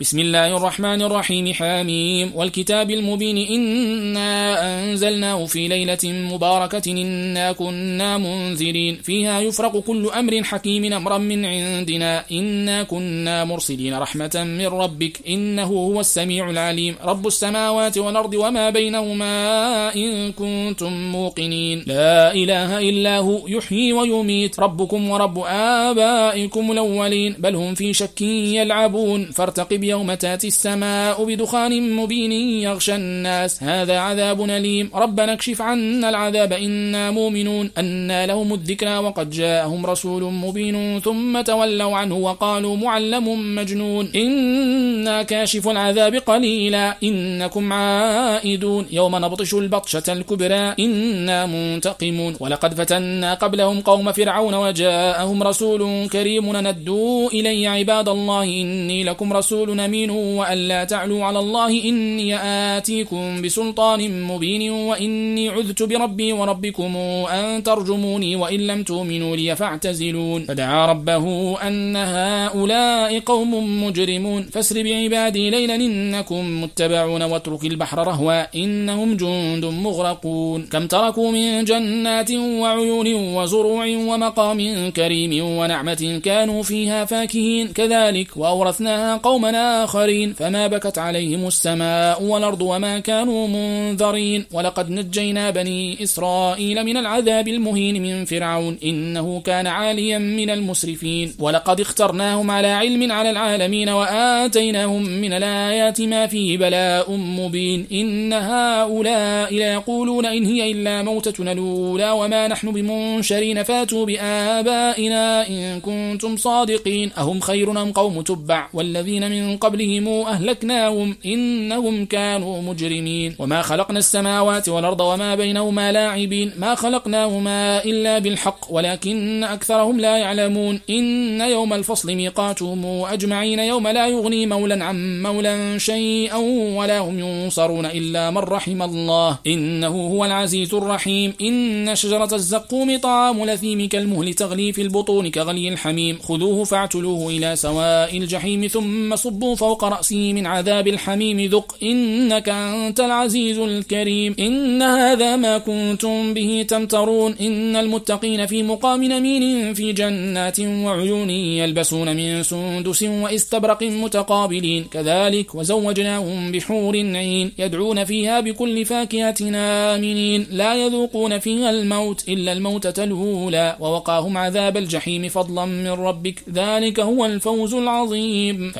بسم الله الرحمن الرحيم حاميم والكتاب المبين إنا أنزلناه في ليلة مباركة إنا كنا منذرين. فيها يفرق كل أمر حكيم أمرا من عندنا. إنا كنا مرسلين رحمة من ربك إنه هو السميع العليم. رب السماوات والأرض وما بينهما إن كنتم موقنين. لا إله إلا هو يحيي ويميت. ربكم ورب آبائكم الأولين بل هم في شك يلعبون. فارتقب يوم تاتي السماء بدخان مبين يغشى الناس. هذا عذاب أليم. ربنا اكشف عنا العذاب. إنا مؤمنون أنا لهم الذكرى وقد جاءهم رسول مبين ثم تولوا عنه وقالوا معلم مجنون. إنا كاشف العذاب قليلا. إنكم عائدون. يوم نبطش البطشة الكبرى. إنا منتقمون. ولقد فتنا قبلهم قوم فرعون وجاءهم رسول كريم. ندوا إلي عباد الله إني لكم رسول أمين وأن لا تعلوا على الله إني آتيكم بسلطان مبين وإني عذت بربي وربكم أن ترجموني وإن لم تؤمنوا لي فاعتزلون. فدعا ربه أن هؤلاء قوم مجرمون. فاسر بعبادي ليلا إنكم متبعون واترك البحر رهوا إنهم جند مغرقون. كم تركوا من جنات وعيون وزروع ومقام كريم ونعمة كانوا فيها فاكهين. كذلك وأورثناها قوما آخرين فما بكت عليهم السماء والأرض وما كانوا منذرين ولقد نجينا بني إسرائيل من العذاب المهين من فرعون إنه كان عاليا من المسرفين ولقد اخترناهم على علم على العالمين وآتيناهم من الآيات ما فيه بلاء مبين إن هؤلاء ليقولون إن هي إلا موتتنا الأولى وما نحن بمنشرين فاتوا بآبائنا إن كنتم صادقين أهم خير أم قوم تبع والذين من قبلهم أهلكناهم إنهم كانوا مجرمين. وما خلقنا السماوات والأرض وما بينهما لاعبين. ما خلقناهما إلا بالحق ولكن أكثرهم لا يعلمون. إن يوم الفصل ميقاتهم أجمعين يوم لا يغني مولا عن مولا شيئا ولا هم ينصرون إلا من رحم الله. إنه هو العزيز الرحيم. إن شجرة الزقوم طعام لثيم كالمهل تغلي في البطون كغلي الحميم. خذوه فاعتلوه إلى سواء الجحيم ثم صبوا فوق رأسه من عذاب الحميم ذق إنك أنت العزيز الكريم. إن هذا ما كنتم به تمترون. إن المتقين في مقام نمين في جنات وعيون يلبسون من سندس واستبرق متقابلين. كذلك وزوجناهم بحور عين يدعون فيها بكل فاكهة آمنين. لا يذوقون فيها الموت إلا الموتة الأولى. ووقاهم عذاب الجحيم فضلا من ربك. ذلك هو الفوز العظيم.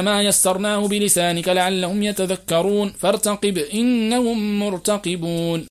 فإنما يسرناه بلسانك لعلهم يتذكرون فارتقب إنهم مرتقبون